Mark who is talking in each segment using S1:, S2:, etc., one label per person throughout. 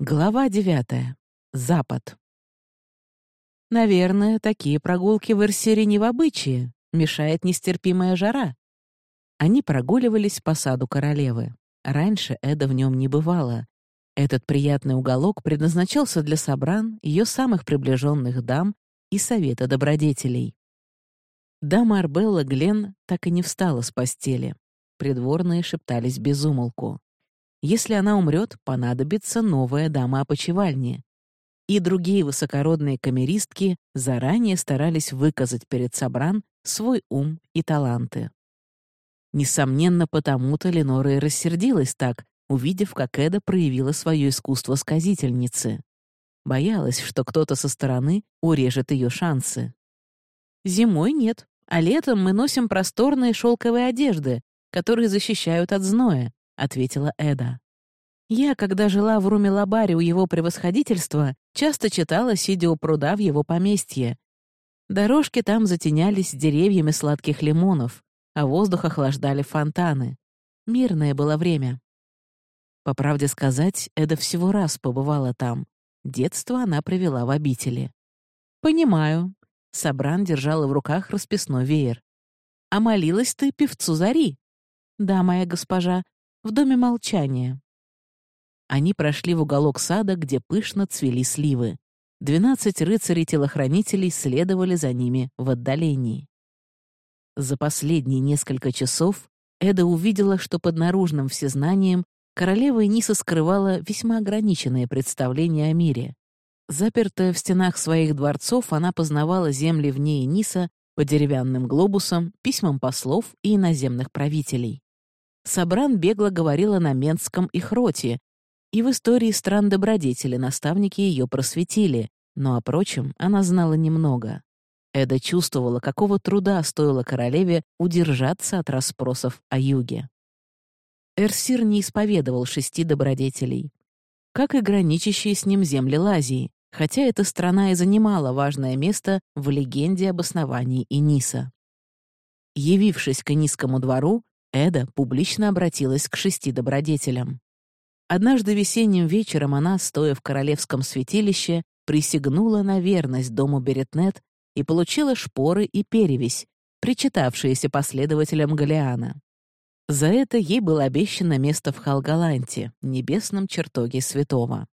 S1: Глава девятая. Запад. Наверное, такие прогулки в Эрсире не в обычае, мешает нестерпимая жара. Они прогуливались по саду королевы. Раньше Эда в нем не бывало. Этот приятный уголок предназначался для собран, ее самых приближенных дам и совета добродетелей. Дама Арбелла Глен так и не встала с постели. Придворные шептались без умолку. Если она умрет, понадобится новая дама опочивальни. И другие высокородные камеристки заранее старались выказать перед Собран свой ум и таланты. Несомненно, потому-то Ленора и рассердилась так, увидев, как Эда проявила свое искусство сказительницы. Боялась, что кто-то со стороны урежет ее шансы. Зимой нет, а летом мы носим просторные шелковые одежды, которые защищают от зноя, ответила Эда. Я, когда жила в Руме-Лабаре у его превосходительства, часто читала, сидя у пруда в его поместье. Дорожки там затенялись деревьями сладких лимонов, а воздух охлаждали фонтаны. Мирное было время. По правде сказать, Эда всего раз побывала там. Детство она провела в обители. «Понимаю». Сабран держала в руках расписной веер. «А молилась ты певцу Зари?» «Да, моя госпожа, в доме молчания». Они прошли в уголок сада, где пышно цвели сливы. Двенадцать рыцарей-телохранителей следовали за ними в отдалении. За последние несколько часов Эда увидела, что под наружным всезнанием королева Эниса скрывала весьма ограниченное представление о мире. Запертая в стенах своих дворцов, она познавала земли вне Эниса по деревянным глобусам, письмам послов и иноземных правителей. Сабран бегло говорила на Менском и Хроте, и в истории стран добродетели наставники ее просветили, но о прочем она знала немного. Эда чувствовала, какого труда стоило королеве удержаться от расспросов о юге. Эрсир не исповедовал шести добродетелей, как и граничащие с ним земли Лазии, хотя эта страна и занимала важное место в легенде об основании Иниса. Явившись к Инискому двору, Эда публично обратилась к шести добродетелям. Однажды весенним вечером она, стоя в королевском святилище, присягнула на верность дому Беретнет и получила шпоры и перевесь, причитавшиеся последователям Галиана. За это ей было обещано место в Халгаланте, небесном чертоге святого.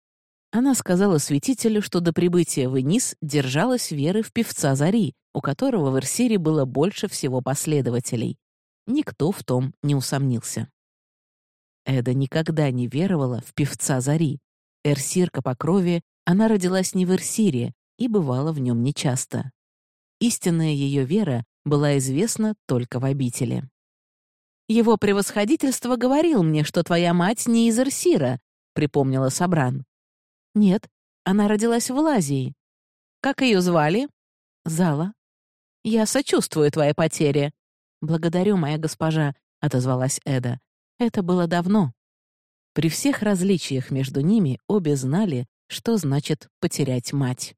S1: Она сказала святителю, что до прибытия в Энис держалась веры в певца Зари, у которого в Эрсире было больше всего последователей. Никто в том не усомнился. Эда никогда не веровала в певца Зари. Эрсирка по крови, она родилась не в Эрсире и бывала в нем нечасто. Истинная ее вера была известна только в обители. «Его превосходительство говорил мне, что твоя мать не из Эрсира», — припомнила Сабран. «Нет, она родилась в Лазии. Как ее звали?» «Зала». «Я сочувствую твоей потере». «Благодарю, моя госпожа», — отозвалась Эда. Это было давно. При всех различиях между ними обе знали, что значит потерять мать.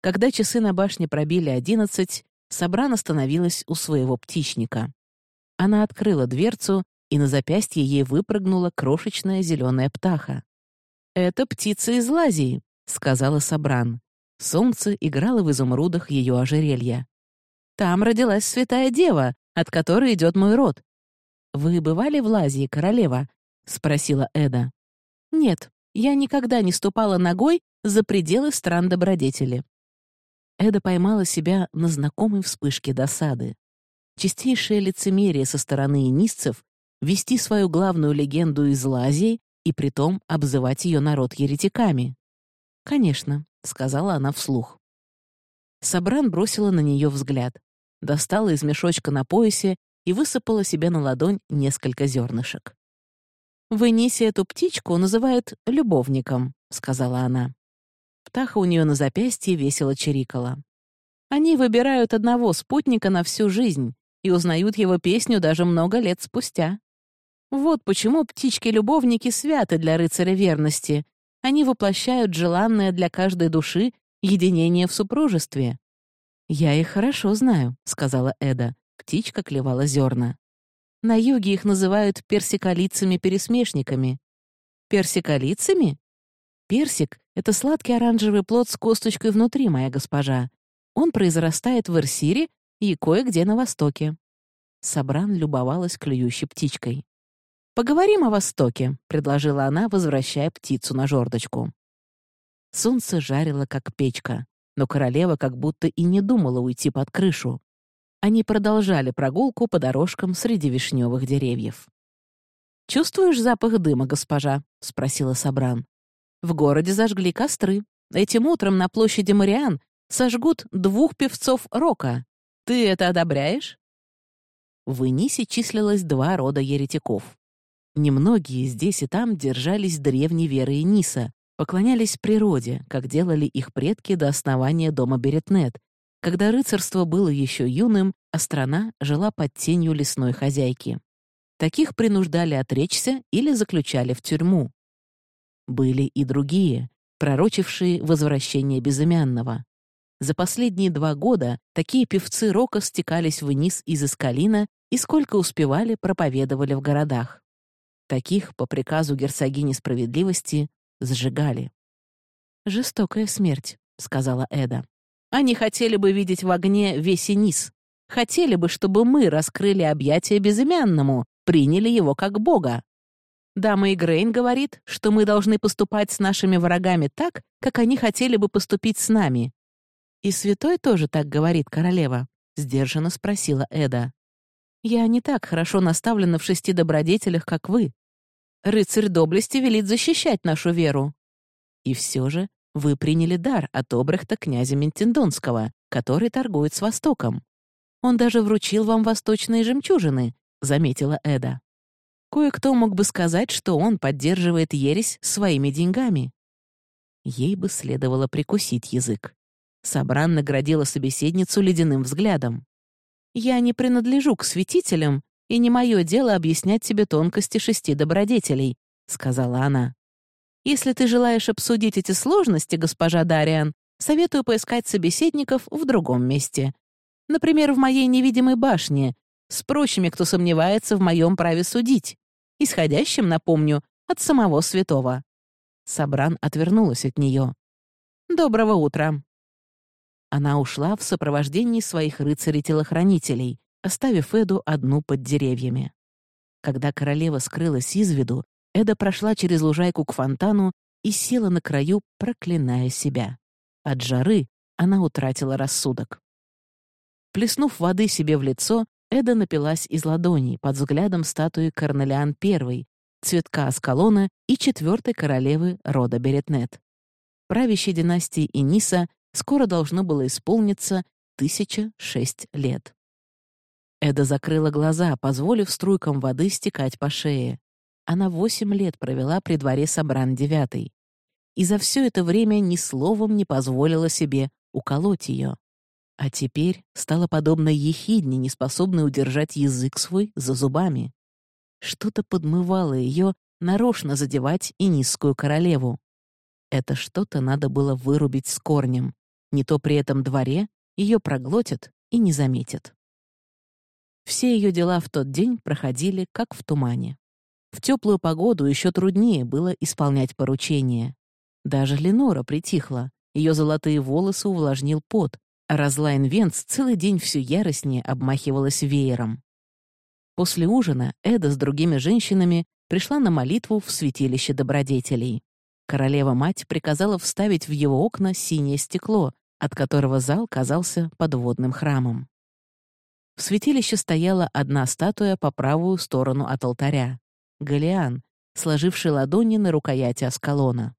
S1: Когда часы на башне пробили одиннадцать, Сабран остановилась у своего птичника. Она открыла дверцу, и на запястье ей выпрыгнула крошечная зеленая птаха. «Это птица из Лазии», — сказала Сабран. Солнце играло в изумрудах ее ожерелья. «Там родилась святая дева, от которой идет мой род. «Вы бывали в Лазии, королева?» — спросила Эда. «Нет, я никогда не ступала ногой за пределы стран добродетели». Эда поймала себя на знакомой вспышке досады. Чистейшее лицемерие со стороны инисцев вести свою главную легенду из Лазии и притом обзывать ее народ еретиками. «Конечно», — сказала она вслух. Сабран бросила на нее взгляд, достала из мешочка на поясе и высыпала себе на ладонь несколько зернышек. «В Энисе эту птичку называют любовником», — сказала она. Птаха у нее на запястье весело чирикала. Они выбирают одного спутника на всю жизнь и узнают его песню даже много лет спустя. Вот почему птички-любовники святы для рыцаря верности. Они воплощают желанное для каждой души единение в супружестве. «Я их хорошо знаю», — сказала Эда. Птичка клевала зерна. На юге их называют персиколицами-пересмешниками. Персиколицами? Персик — это сладкий оранжевый плод с косточкой внутри, моя госпожа. Он произрастает в Эрсире и кое-где на Востоке». Сабран любовалась клюющей птичкой. «Поговорим о Востоке», — предложила она, возвращая птицу на жердочку. Солнце жарило, как печка, но королева как будто и не думала уйти под крышу. Они продолжали прогулку по дорожкам среди вишневых деревьев. «Чувствуешь запах дыма, госпожа?» — спросила Сабран. «В городе зажгли костры. Этим утром на площади Мариан сожгут двух певцов рока. Ты это одобряешь?» В Инисе числилось два рода еретиков. Немногие здесь и там держались древней веры Иниса, поклонялись природе, как делали их предки до основания дома Беретнет, когда рыцарство было еще юным, а страна жила под тенью лесной хозяйки. Таких принуждали отречься или заключали в тюрьму. Были и другие, пророчившие возвращение безымянного. За последние два года такие певцы рока стекались вниз из Искалина и сколько успевали, проповедовали в городах. Таких, по приказу герцогини справедливости, сжигали. «Жестокая смерть», — сказала Эда. «Они хотели бы видеть в огне весь низ. Хотели бы, чтобы мы раскрыли объятия безымянному, приняли его как бога. Дама Игрейн говорит, что мы должны поступать с нашими врагами так, как они хотели бы поступить с нами. И святой тоже так говорит, королева, — сдержанно спросила Эда. Я не так хорошо наставлена в шести добродетелях, как вы. Рыцарь доблести велит защищать нашу веру. И все же вы приняли дар от обрехта князя Ментендонского, который торгует с Востоком. Он даже вручил вам восточные жемчужины, заметила Эда. Кое-кто мог бы сказать, что он поддерживает ересь своими деньгами. Ей бы следовало прикусить язык. Сабран наградила собеседницу ледяным взглядом. «Я не принадлежу к святителям, и не мое дело объяснять тебе тонкости шести добродетелей», — сказала она. «Если ты желаешь обсудить эти сложности, госпожа Дариан, советую поискать собеседников в другом месте. Например, в моей невидимой башне, с прочими, кто сомневается в моем праве судить, исходящим, напомню, от самого святого». Сабран отвернулась от нее. «Доброго утра». Она ушла в сопровождении своих рыцарей-телохранителей, оставив Эду одну под деревьями. Когда королева скрылась из виду, Эда прошла через лужайку к фонтану и села на краю, проклиная себя. От жары она утратила рассудок. Плеснув воды себе в лицо, Эда напилась из ладоней под взглядом статуи Корнелиан I, цветка Аскалона и четвертой королевы рода Беретнет. Правящей династии Иниса скоро должно было исполниться тысяча шесть лет. Эда закрыла глаза, позволив струйкам воды стекать по шее. Она восемь лет провела при дворе Собран девятый. И за все это время ни словом не позволила себе уколоть ее. А теперь стала подобно ехидне, неспособной удержать язык свой за зубами. Что-то подмывало ее нарочно задевать и низкую королеву. Это что-то надо было вырубить с корнем. Не то при этом дворе ее проглотят и не заметят. Все ее дела в тот день проходили как в тумане. В теплую погоду еще труднее было исполнять поручения. Даже Ленора притихла, ее золотые волосы увлажнил пот, Розлайн Венц целый день все яростнее обмахивалась веером. После ужина Эда с другими женщинами пришла на молитву в святилище добродетелей. Королева-мать приказала вставить в его окна синее стекло, от которого зал казался подводным храмом. В святилище стояла одна статуя по правую сторону от алтаря — Галиан, сложивший ладони на рукояти Аскалона.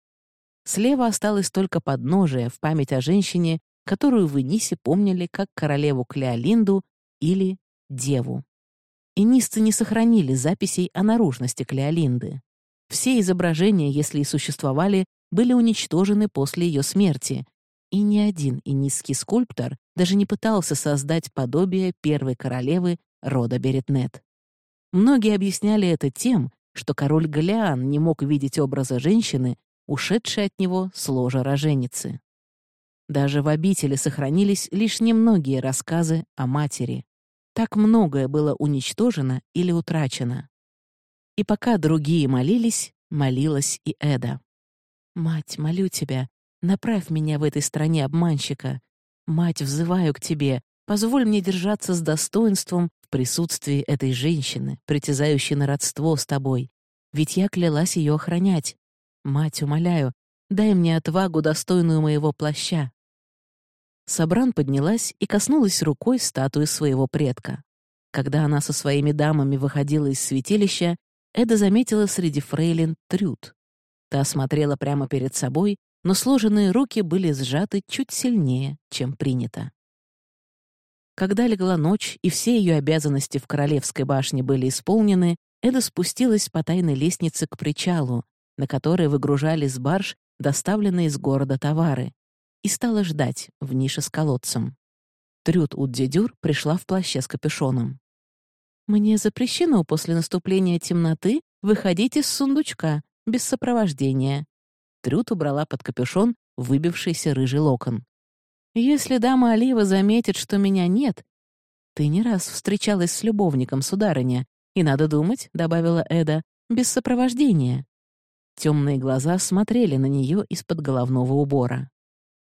S1: Слева осталось только подножие в память о женщине, которую в Энисе помнили как королеву Клеолинду или Деву. Энисцы не сохранили записей о наружности Клеолинды. Все изображения, если и существовали, были уничтожены после ее смерти, и ни один энисский скульптор даже не пытался создать подобие первой королевы рода Беретнет. Многие объясняли это тем, что король Галиан не мог видеть образа женщины, ушедшей от него с ложа роженицы. Даже в обители сохранились лишь немногие рассказы о матери. Так многое было уничтожено или утрачено. И пока другие молились, молилась и Эда. «Мать, молю тебя, направь меня в этой стране обманщика. Мать, взываю к тебе, позволь мне держаться с достоинством в присутствии этой женщины, притязающей на родство с тобой. Ведь я клялась ее охранять. Мать, умоляю, дай мне отвагу, достойную моего плаща». Сабран поднялась и коснулась рукой статуи своего предка. Когда она со своими дамами выходила из святилища, Эда заметила среди фрейлин трюд. Та смотрела прямо перед собой, но сложенные руки были сжаты чуть сильнее, чем принято. Когда легла ночь и все ее обязанности в Королевской башне были исполнены, Эда спустилась по тайной лестнице к причалу, на которой выгружали с барж доставленные из города товары, и стала ждать в нише с колодцем. Трюд Уддедюр пришла в плаще с капюшоном. «Мне запрещено после наступления темноты выходить из сундучка, без сопровождения». Трюд убрала под капюшон выбившийся рыжий локон. «Если дама Олива заметит, что меня нет...» «Ты не раз встречалась с любовником, сударыня, и, надо думать, — добавила Эда, — без сопровождения». Темные глаза смотрели на нее из-под головного убора.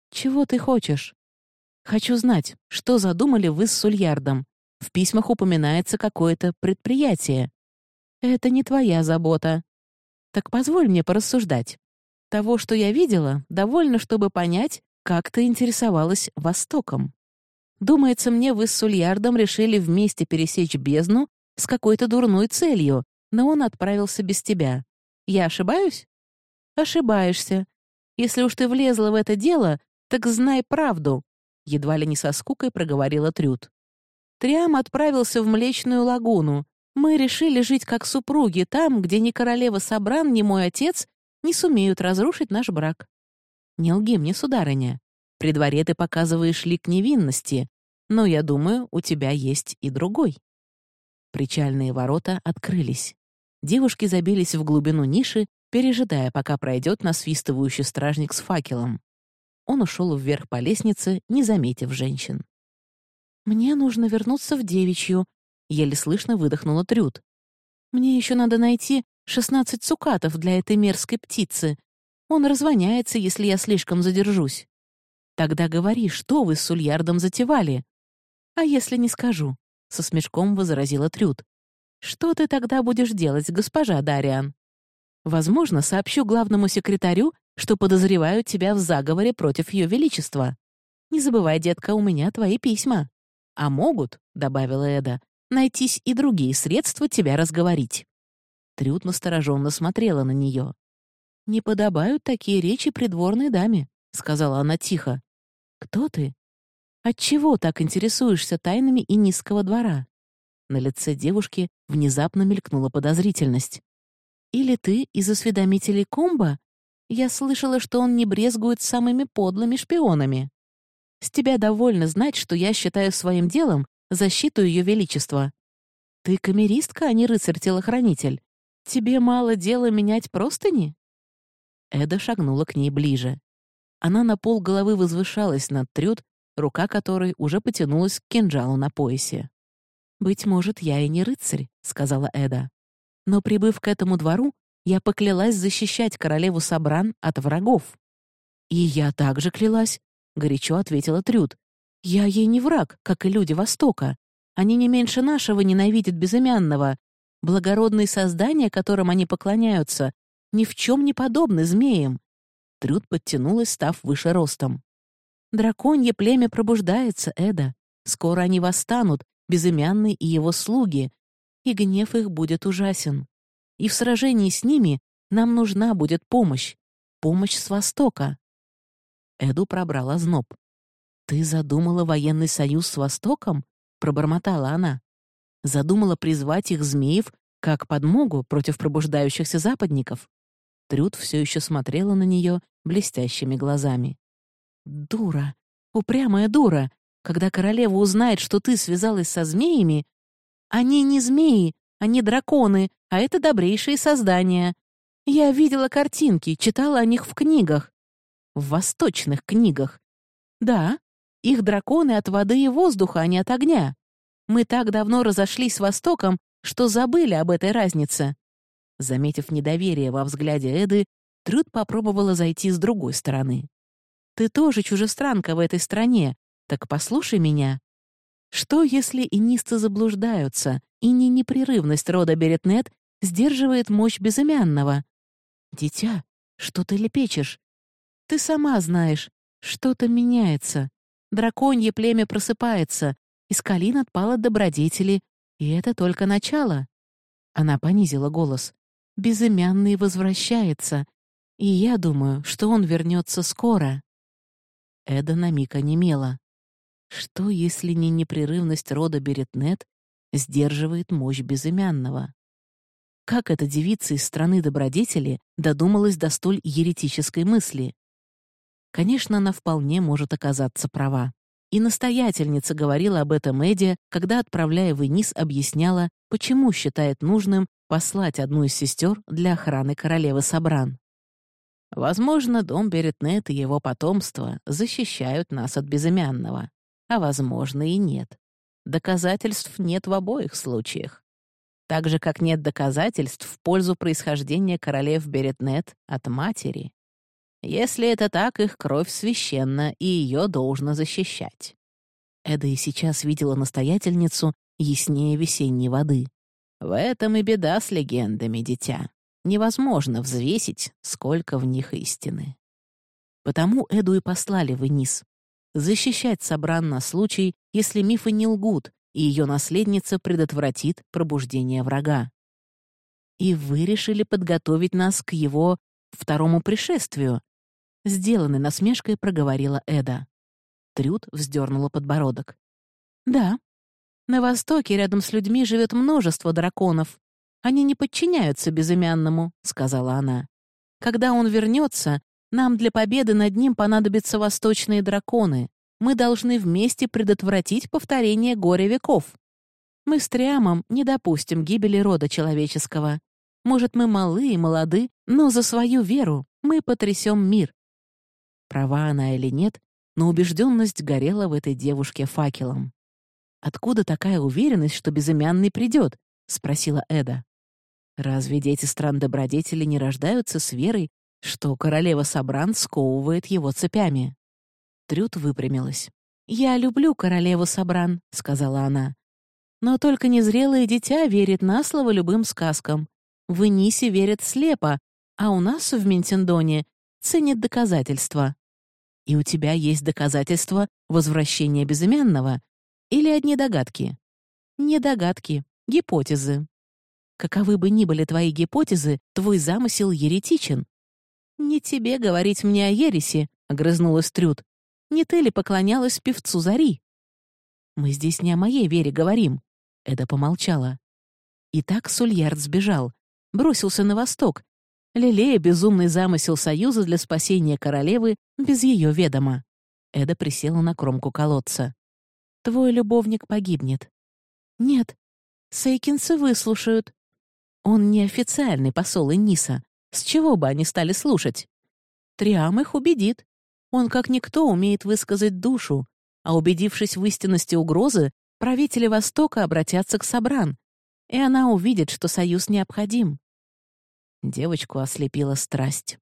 S1: «Чего ты хочешь?» «Хочу знать, что задумали вы с Сульярдом. В письмах упоминается какое-то предприятие. Это не твоя забота. Так позволь мне порассуждать. Того, что я видела, довольно, чтобы понять, как ты интересовалась Востоком. Думается мне, вы с Сульярдом решили вместе пересечь бездну с какой-то дурной целью, но он отправился без тебя. Я ошибаюсь? Ошибаешься. Если уж ты влезла в это дело, так знай правду. Едва ли не со скукой проговорила Трюд. Триам отправился в Млечную лагуну. Мы решили жить как супруги там, где ни королева Сабран, ни мой отец не сумеют разрушить наш брак. Не лги мне, сударыня. При дворе ты показываешь лик невинности, но, я думаю, у тебя есть и другой. Причальные ворота открылись. Девушки забились в глубину ниши, пережидая, пока пройдет насвистывающий стражник с факелом. Он ушел вверх по лестнице, не заметив женщин. «Мне нужно вернуться в девичью», — еле слышно выдохнула Трюд. «Мне еще надо найти шестнадцать цукатов для этой мерзкой птицы. Он развоняется, если я слишком задержусь. Тогда говори, что вы с Сульярдом затевали?» «А если не скажу?» — со смешком возразила Трюд. «Что ты тогда будешь делать, госпожа Дариан?» «Возможно, сообщу главному секретарю, что подозреваю тебя в заговоре против Ее Величества. Не забывай, детка, у меня твои письма». А могут, — добавила Эда, — найтись и другие средства тебя разговорить. Трюд настороженно смотрела на нее. «Не подобают такие речи придворной даме», — сказала она тихо. «Кто ты? Отчего так интересуешься тайнами и низкого двора?» На лице девушки внезапно мелькнула подозрительность. «Или ты из осведомителей Комба? Я слышала, что он не брезгует самыми подлыми шпионами». С тебя довольно знать, что я считаю своим делом защиту Ее Величества. Ты камеристка, а не рыцарь-телохранитель. Тебе мало дела менять простыни?» Эда шагнула к ней ближе. Она на пол головы возвышалась над Трюд, рука которой уже потянулась к кинжалу на поясе. «Быть может, я и не рыцарь», — сказала Эда. «Но, прибыв к этому двору, я поклялась защищать королеву Сабран от врагов. И я также клялась горячо ответила Трюд. «Я ей не враг, как и люди Востока. Они не меньше нашего ненавидят безымянного. Благородные создания, которым они поклоняются, ни в чем не подобны змеям». Трюд подтянулась, став выше ростом. «Драконье племя пробуждается, Эда. Скоро они восстанут, безымянный и его слуги, и гнев их будет ужасен. И в сражении с ними нам нужна будет помощь. Помощь с Востока. Эду пробрала зноб. «Ты задумала военный союз с Востоком?» — пробормотала она. «Задумала призвать их змеев как подмогу против пробуждающихся западников?» Трюд все еще смотрела на нее блестящими глазами. «Дура! Упрямая дура! Когда королева узнает, что ты связалась со змеями...» «Они не змеи, они драконы, а это добрейшие создания. Я видела картинки, читала о них в книгах в восточных книгах. Да, их драконы от воды и воздуха, а не от огня. Мы так давно разошлись с Востоком, что забыли об этой разнице. Заметив недоверие во взгляде Эды, Трюд попробовала зайти с другой стороны. «Ты тоже чужестранка в этой стране, так послушай меня. Что, если инисты заблуждаются, и не непрерывность рода Беретнет сдерживает мощь безымянного? Дитя, что ты лепечешь? Ты сама знаешь, что-то меняется. Драконье племя просыпается, из колин отпало добродетели, и это только начало. Она понизила голос. Безымянный возвращается, и я думаю, что он вернется скоро. Эда на миг онемела. Что, если не непрерывность рода Беретнет сдерживает мощь безымянного? Как эта девица из страны добродетели додумалась до столь еретической мысли? Конечно, она вполне может оказаться права. И настоятельница говорила об этом Эдди, когда, отправляя в Энис, объясняла, почему считает нужным послать одну из сестер для охраны королевы Сабран. Возможно, дом Беретнет и его потомство защищают нас от безымянного а, возможно, и нет. Доказательств нет в обоих случаях. Так же, как нет доказательств в пользу происхождения королев Беретнет от матери. Если это так, их кровь священна, и ее должно защищать. Эда и сейчас видела настоятельницу яснее весенней воды. В этом и беда с легендами, дитя. Невозможно взвесить, сколько в них истины. Потому Эду и послали вниз, защищать Собран на случай, если мифы не лгут, и ее наследница предотвратит пробуждение врага. И вы решили подготовить нас к его второму пришествию. Сделанной насмешкой проговорила Эда. Трюд вздернула подбородок. Да. На Востоке рядом с людьми живет множество драконов. Они не подчиняются безымянному, сказала она. Когда он вернется, нам для победы над ним понадобятся восточные драконы. Мы должны вместе предотвратить повторение горя веков. Мы с Триамом не допустим гибели рода человеческого. Может, мы малы и молоды, но за свою веру мы потрясем мир. Права она или нет, но убежденность горела в этой девушке факелом. «Откуда такая уверенность, что безымянный придет?» — спросила Эда. «Разве дети стран добродетели не рождаются с верой, что королева Сабран сковывает его цепями. Трюд выпрямилась. «Я люблю королеву Сабран», — сказала она. «Но только незрелое дитя верит на слово любым сказкам. В Энисе верят слепо, а у нас в Ментендоне ценят доказательства. И у тебя есть доказательства возвращения безымянного? Или одни догадки? Не догадки, гипотезы. Каковы бы ни были твои гипотезы, твой замысел еретичен, «Не тебе говорить мне о ереси», — огрызнулась Трюд. «Не ты ли поклонялась певцу Зари?» «Мы здесь не о моей вере говорим», — Эда помолчала. И так Сульярд сбежал, бросился на восток, лелея безумный замысел союза для спасения королевы без ее ведома. Эда присела на кромку колодца. «Твой любовник погибнет». «Нет, сейкинцы выслушают. Он неофициальный посол Эниса, с чего бы они стали слушать? Триам их убедит. Он как никто умеет высказать душу, а убедившись в истинности угрозы, правители Востока обратятся к Сабран, и она увидит, что союз необходим. Девочку ослепила страсть.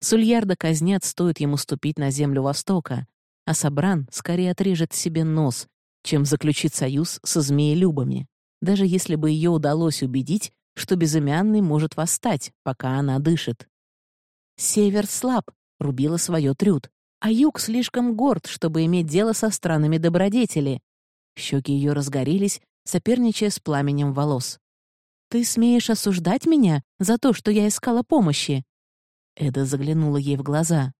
S1: Сульярда казнят, стоит ему ступить на землю Востока, а Сабран скорее отрежет себе нос, чем заключит союз со змеелюбами, даже если бы ее удалось убедить, что безымянный может восстать, пока она дышит. Север слаб, рубила свое трюд, а юг слишком горд, чтобы иметь дело со странами добродетели. Щеки ее разгорелись, соперничая с пламенем волос. «Ты смеешь осуждать меня за то, что я искала помощи?» Эда заглянула ей в глаза.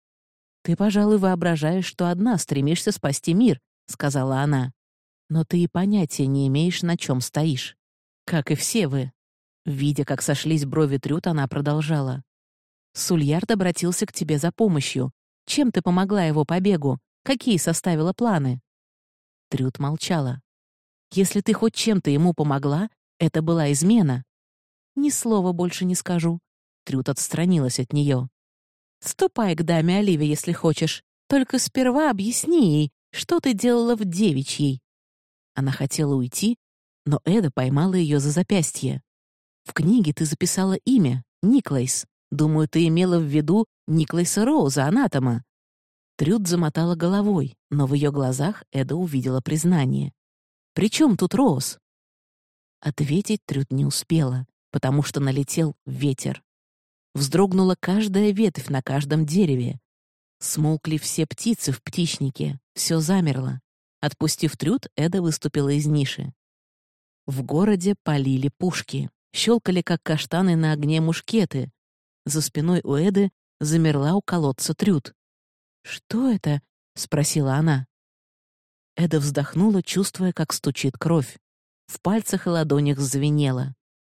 S1: «Ты, пожалуй, воображаешь, что одна стремишься спасти мир», — сказала она. «Но ты и понятия не имеешь, на чем стоишь. Как и все вы, Видя, как сошлись брови Трют, она продолжала. «Сульярд обратился к тебе за помощью. Чем ты помогла его побегу? Какие составила планы?» Трют молчала. «Если ты хоть чем-то ему помогла, это была измена». «Ни слова больше не скажу». Трют отстранилась от нее. «Ступай к даме Оливе, если хочешь. Только сперва объясни ей, что ты делала в девичьей». Она хотела уйти, но Эда поймала ее за запястье. В книге ты записала имя — Никлайс. Думаю, ты имела в виду Никлайса Роуза, анатома». Трюд замотала головой, но в ее глазах Эда увидела признание. «При чем тут Роуз?» Ответить Трюд не успела, потому что налетел ветер. Вздрогнула каждая ветвь на каждом дереве. Смолкли все птицы в птичнике, все замерло. Отпустив Трюд, Эда выступила из ниши. В городе полили пушки, щелкали, как каштаны на огне мушкеты. За спиной у Эды замерла у колодца Трюд. «Что это?» — спросила она. Эда вздохнула, чувствуя, как стучит кровь. В пальцах и ладонях звенело.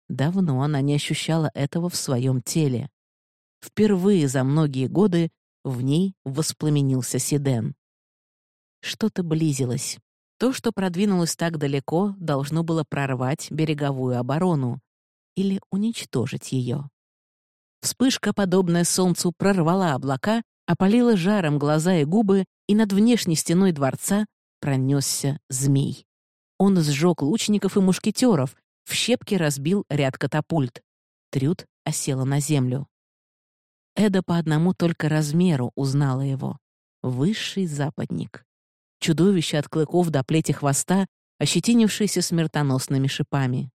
S1: Давно она не ощущала этого в своем теле. Впервые за многие годы в ней воспламенился Сиден. Что-то близилось. То, что продвинулось так далеко, должно было прорвать береговую оборону или уничтожить ее. Вспышка, подобная солнцу, прорвала облака, опалила жаром глаза и губы, и над внешней стеной дворца пронесся змей. Он сжег лучников и мушкетеров, в щепки разбил ряд катапульт. Трюд осела на землю. Эда по одному только размеру узнала его. Высший западник. Чудовище от клыков до плети хвоста, ощетинившееся смертоносными шипами.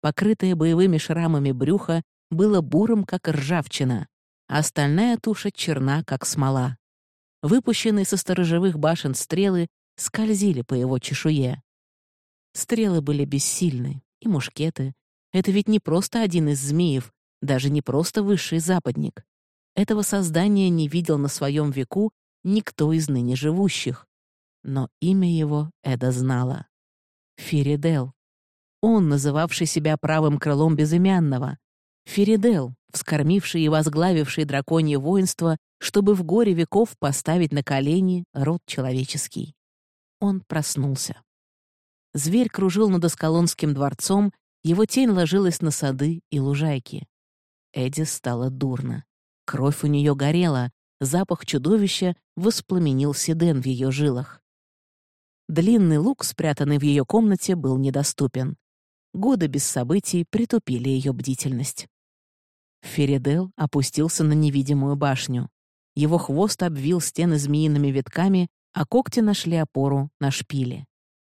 S1: Покрытое боевыми шрамами брюхо было бурым, как ржавчина, а остальная туша черна, как смола. Выпущенные со сторожевых башен стрелы скользили по его чешуе. Стрелы были бессильны, и мушкеты. Это ведь не просто один из змеев, даже не просто высший западник. Этого создания не видел на своем веку никто из ныне живущих но имя его Эда знала. Феридел. Он, называвший себя правым крылом безымянного. Феридел, вскормивший и возглавивший драконье воинство, чтобы в горе веков поставить на колени род человеческий. Он проснулся. Зверь кружил над Аскалонским дворцом, его тень ложилась на сады и лужайки. Эдди стало дурно. Кровь у нее горела, запах чудовища воспламенил седен в ее жилах. Длинный лук, спрятанный в ее комнате, был недоступен. Годы без событий притупили ее бдительность. Феридел опустился на невидимую башню. Его хвост обвил стены змеиными витками, а когти нашли опору на шпиле.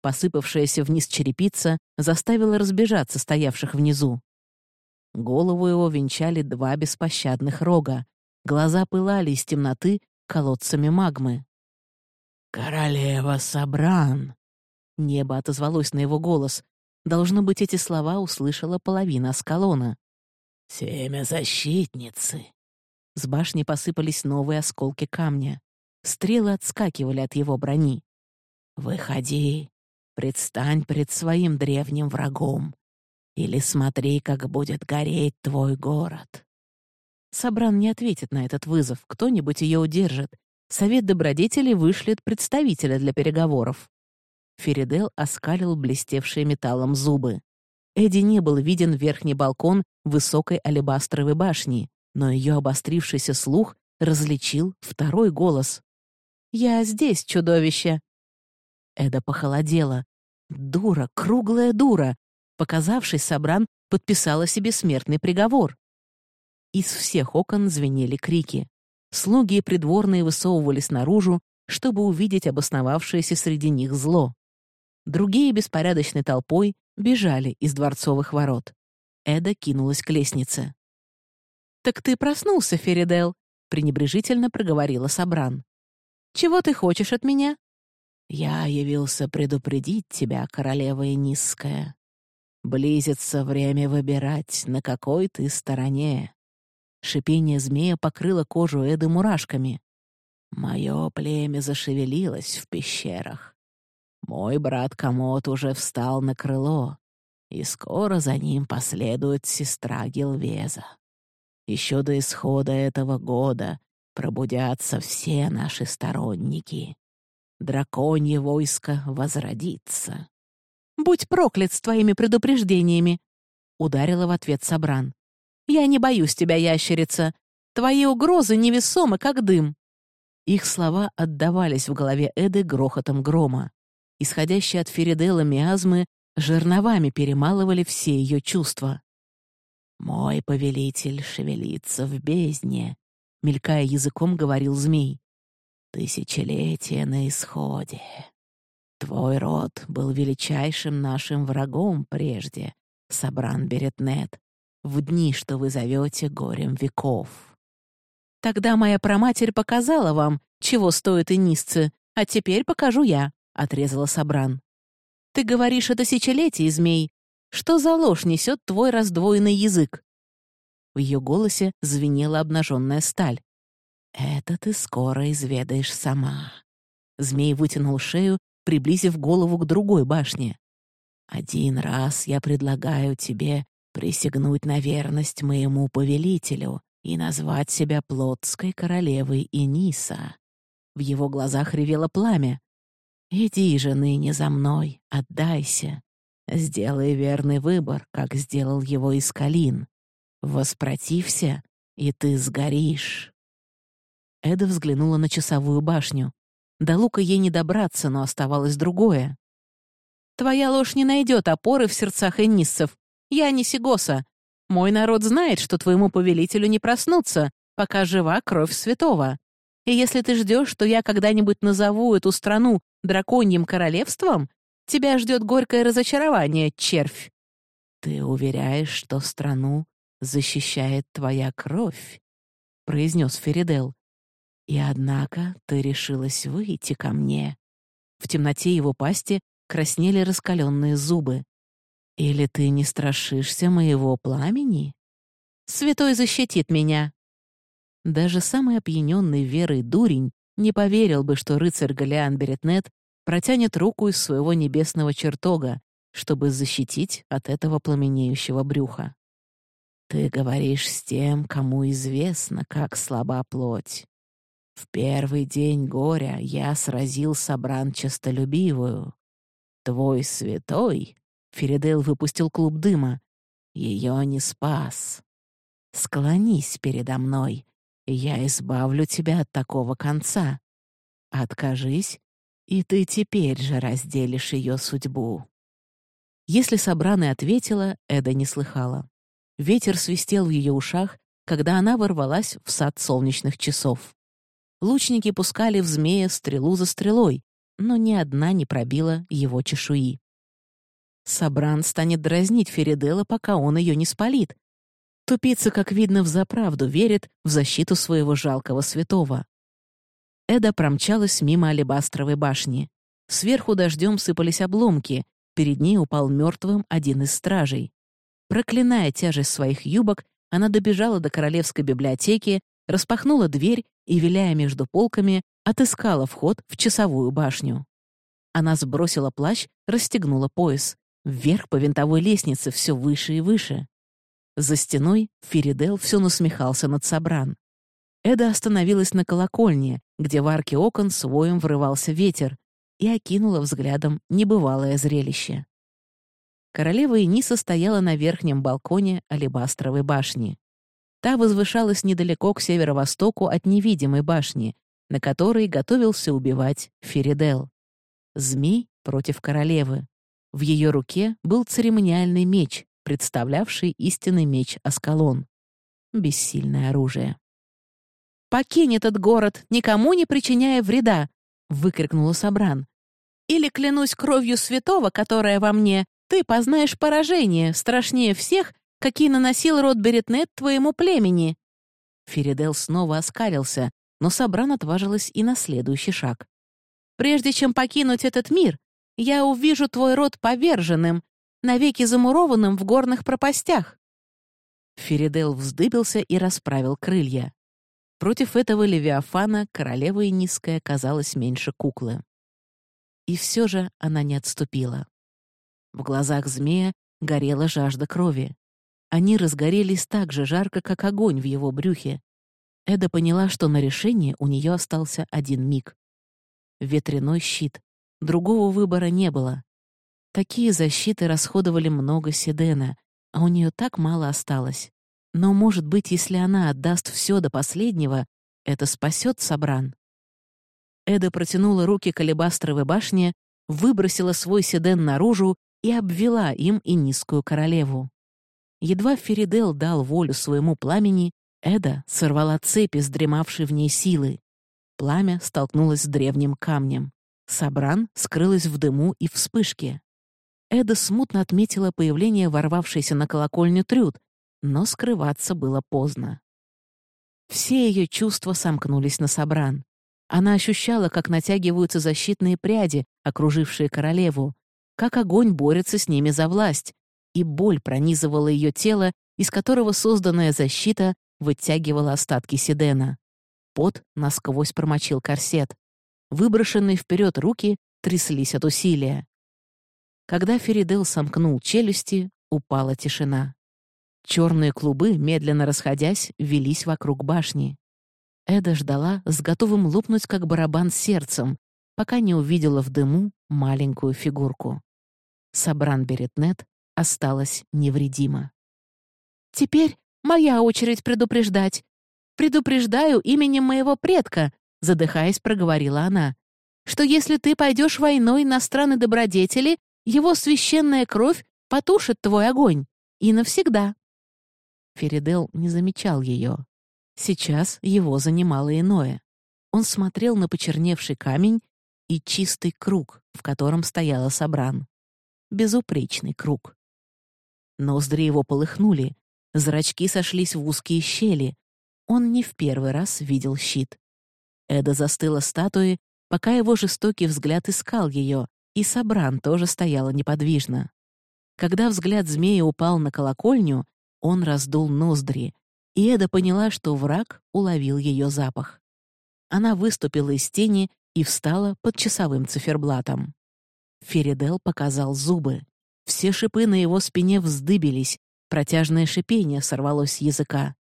S1: Посыпавшаяся вниз черепица заставила разбежаться стоявших внизу. Голову его венчали два беспощадных рога. Глаза пылали из темноты колодцами магмы. «Королева Сабран!» Небо отозвалось на его голос. Должно быть, эти слова услышала половина Аскалона. «Семя защитницы!» С башни посыпались новые осколки камня. Стрелы отскакивали от его брони. «Выходи, предстань пред своим древним врагом, или смотри, как будет гореть твой город». Сабран не ответит на этот вызов, кто-нибудь ее удержит, Совет добродетелей вышлет представителя для переговоров. Феридел оскалил блестевшие металлом зубы. Эдди не был виден верхний балкон высокой алебастровой башни, но ее обострившийся слух различил второй голос. «Я здесь, чудовище!» Эда похолодела. Дура, круглая дура. Показавшись, Сабран подписала себе смертный приговор. Из всех окон звенели крики. Слуги и придворные высовывались наружу, чтобы увидеть обосновавшееся среди них зло. Другие беспорядочной толпой бежали из дворцовых ворот. Эда кинулась к лестнице. «Так ты проснулся, Феридел», — пренебрежительно проговорила Сабран. «Чего ты хочешь от меня?» «Я явился предупредить тебя, королева Энисская. Близится время выбирать, на какой ты стороне. Шипение змея покрыло кожу Эды мурашками. Мое племя зашевелилось в пещерах. Мой брат Комод уже встал на крыло, и скоро за ним последует сестра Гилвеза. Еще до исхода этого года пробудятся все наши сторонники. Драконье войско возродится. «Будь проклят с твоими предупреждениями!» — ударила в ответ Сабран. Я не боюсь тебя, ящерица. Твои угрозы невесомы, как дым». Их слова отдавались в голове Эды грохотом грома. Исходящие от Феридела миазмы жерновами перемалывали все ее чувства. «Мой повелитель шевелится в бездне», — мелькая языком, говорил змей. «Тысячелетия на исходе. Твой род был величайшим нашим врагом прежде, Сабран Беретнет, в дни, что вы зовете горем веков. Тогда моя проматерь показала вам, чего стоят инисцы, а теперь покажу я», — отрезала Сабран. «Ты говоришь о тысячелетии, змей, что за ложь несет твой раздвоенный язык?» В ее голосе звенела обнаженная сталь. «Это ты скоро изведаешь сама». Змей вытянул шею, приблизив голову к другой башне. «Один раз я предлагаю тебе присягнуть на верность моему повелителю и назвать себя плотской королевой Иниса». В его глазах ревело пламя. «Иди же ныне за мной, отдайся. Сделай верный выбор, как сделал его Искалин. Воспротився, и ты сгоришь». Эда взглянула на часовую башню. До лука ей не добраться, но оставалось другое. «Твоя ложь не найдет опоры в сердцах энниссов. Я не Сигоса. Мой народ знает, что твоему повелителю не проснуться, пока жива кровь святого. И если ты ждешь, что я когда-нибудь назову эту страну драконьим королевством, Тебя ждет горькое разочарование, червь. Ты уверяешь, что страну защищает твоя кровь, произнес Феридел. И однако ты решилась выйти ко мне. В темноте его пасти краснели раскаленные зубы. Или ты не страшишься моего пламени? Святой защитит меня. Даже самый опьяненный верой дурень не поверил бы, что рыцарь Галиан Беретнет протянет руку из своего небесного чертога, чтобы защитить от этого пламенеющего брюха. Ты говоришь с тем, кому известно, как слаба плоть. В первый день горя я сразил собран честолюбивую. Твой святой, — Феридел выпустил клуб дыма, — ее не спас. Склонись передо мной, и я избавлю тебя от такого конца. Откажись, и ты теперь же разделишь ее судьбу». Если Собрана ответила, Эда не слыхала. Ветер свистел в ее ушах, когда она ворвалась в сад солнечных часов. Лучники пускали в змея стрелу за стрелой, но ни одна не пробила его чешуи. Сабран станет дразнить Феридела, пока он ее не спалит. Тупица, как видно, взаправду верит в защиту своего жалкого святого. Эда промчалась мимо алебастровой башни. Сверху дождем сыпались обломки, перед ней упал мертвым один из стражей. Проклиная тяжесть своих юбок, она добежала до королевской библиотеки, распахнула дверь и, виляя между полками, отыскала вход в часовую башню. Она сбросила плащ, расстегнула пояс. Вверх по винтовой лестнице все выше и выше. За стеной Феридел все насмехался над Сабран. Эда остановилась на колокольне, где в арке окон с воем врывался ветер, и окинула взглядом небывалое зрелище. Королева Эниса стояла на верхнем балконе алебастровой башни. Та возвышалась недалеко к северо-востоку от невидимой башни, на которой готовился убивать Феридел. Змей против королевы. В ее руке был церемониальный меч, представлявший истинный меч Аскалон. Бессильное оружие. «Покинь этот город, никому не причиняя вреда!» — выкрикнула Сабран. «Или, клянусь кровью святого, которая во мне, ты познаешь поражение, страшнее всех, какие наносил род Беретнет твоему племени!» Феридел снова оскалился, но Сабран отважилась и на следующий шаг. «Прежде чем покинуть этот мир, я увижу твой род поверженным, навеки замурованным в горных пропастях!» Феридел вздыбился и расправил крылья. Против этого Левиафана королева и низкая казалась меньше куклы. И все же она не отступила. В глазах змея горела жажда крови. Они разгорелись так же жарко, как огонь в его брюхе. Эда поняла, что на решение у нее остался один миг. Ветряной щит. Другого выбора не было. Такие защиты расходовали много седена, а у нее так мало осталось. Но, может быть, если она отдаст все до последнего, это спасет Сабран. Эда протянула руки к алебастровой башне, выбросила свой седен наружу и обвела им и низкую королеву. Едва Феридел дал волю своему пламени, Эда сорвала цепи с дремавшей в ней силы. Пламя столкнулось с древним камнем. Сабран скрылась в дыму и вспышке. Эда смутно отметила появление ворвавшейся на колокольню Трюд, но скрываться было поздно. Все ее чувства сомкнулись на Сабран. Она ощущала, как натягиваются защитные пряди, окружившие королеву, как огонь борется с ними за власть, и боль пронизывала ее тело, из которого созданная защита вытягивала остатки Сидена. Пот насквозь промочил корсет. Выброшенные вперед руки тряслись от усилия. Когда Феридел сомкнул челюсти, упала тишина. Черные клубы, медленно расходясь, велись вокруг башни. Эда ждала с готовым лопнуть, как барабан сердцем, пока не увидела в дыму маленькую фигурку. Сабран Беретнет осталась невредима. «Теперь моя очередь предупреждать. Предупреждаю именем моего предка», — задыхаясь, проговорила она, «что если ты пойдешь войной на страны добродетели, его священная кровь потушит твой огонь. И навсегда». Феридел не замечал ее. Сейчас его занимало иное. Он смотрел на почерневший камень и чистый круг, в котором стояла Сабран. Безупречный круг. Ноздри его полыхнули, зрачки сошлись в узкие щели. Он не в первый раз видел щит. Эда застыла статуей, пока его жестокий взгляд искал ее, и Сабран тоже стояла неподвижно. Когда взгляд змея упал на колокольню, он раздул ноздри, и Эда поняла, что враг уловил ее запах. Она выступила из тени и встала под часовым циферблатом. Феридел показал зубы. Все шипы на его спине вздыбились, протяжное шипение сорвалось с языка.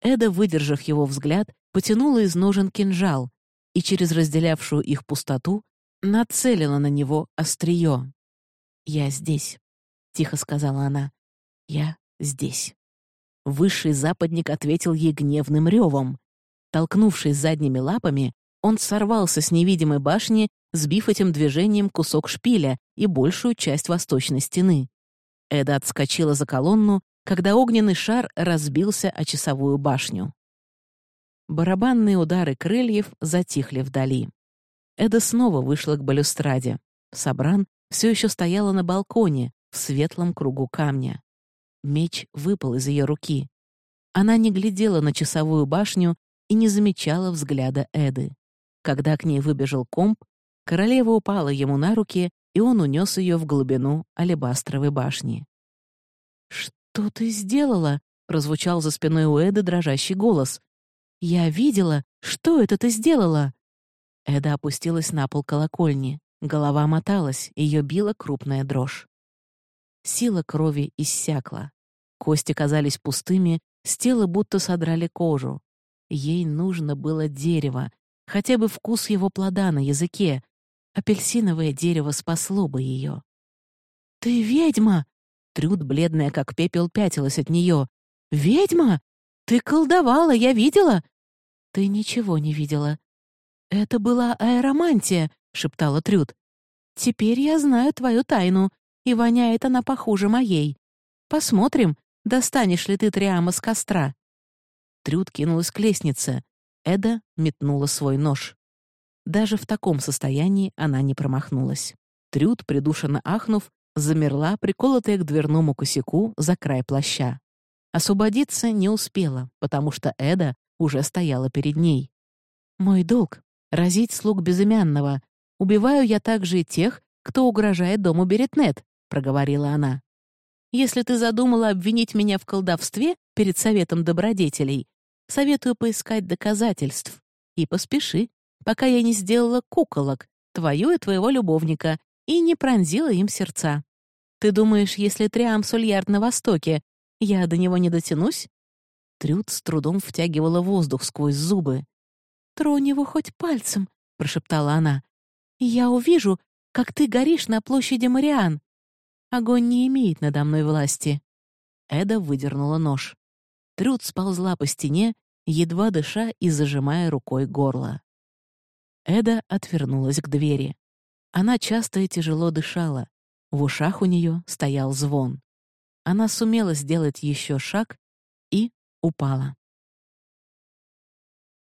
S1: Эда, выдержав его взгляд, потянула из ножен кинжал и через разделявшую их пустоту нацелила на него острие. «Я здесь», — тихо сказала она. «Я здесь». Высший западник ответил ей гневным ревом. Толкнувшись задними лапами, он сорвался с невидимой башни, сбив этим движением кусок шпиля и большую часть восточной стены. Эда отскочила за колонну, когда огненный шар разбился о часовую башню. Барабанные удары крыльев затихли вдали. Эда снова вышла к балюстраде. Сабран все еще стояла на балконе, в светлом кругу камня. Меч выпал из ее руки. Она не глядела на часовую башню и не замечала взгляда Эды. Когда к ней выбежал комп, королева упала ему на руки, и он унес ее в глубину алебастровой башни. «Что ты сделала?» — прозвучал за спиной у Эды дрожащий голос. «Я видела. Что это ты сделала?» Эда опустилась на пол колокольни. Голова моталась, ее била крупная дрожь. Сила крови иссякла. Кости казались пустыми, с тела будто содрали кожу. Ей нужно было дерево, хотя бы вкус его плода на языке. Апельсиновое дерево спасло бы ее. «Ты ведьма!» Трюд, бледная как пепел, пятилась от нее. «Ведьма! Ты колдовала, я видела!» «Ты ничего не видела». «Это была аэромантия», — шептала Трюд. «Теперь я знаю твою тайну, и воняет она похуже моей. Посмотрим, достанешь ли ты Триама с костра». Трюд кинулась к лестнице. Эда метнула свой нож. Даже в таком состоянии она не промахнулась. Трюд, придушенно ахнув, замерла, приколотая к дверному косяку за край плаща. Освободиться не успела, потому что Эда уже стояла перед ней. «Мой долг — разить слуг безымянного. Убиваю я также и тех, кто угрожает дому Беретнет», — проговорила она. «Если ты задумала обвинить меня в колдовстве перед советом добродетелей, Советую поискать доказательств. И поспеши, пока я не сделала куколок, твою и твоего любовника, и не пронзила им сердца. Ты думаешь, если Триам Сульярд на востоке, я до него не дотянусь?» Трюд с трудом втягивала воздух сквозь зубы. «Тронь его хоть пальцем», — прошептала она. я увижу, как ты горишь на площади Мариан. Огонь не имеет надо мной власти». Эда выдернула нож. Трюд сползла по стене, едва дыша и зажимая рукой горло. Эда отвернулась к двери. Она часто и тяжело дышала. В ушах у нее стоял звон. Она сумела сделать еще шаг и упала.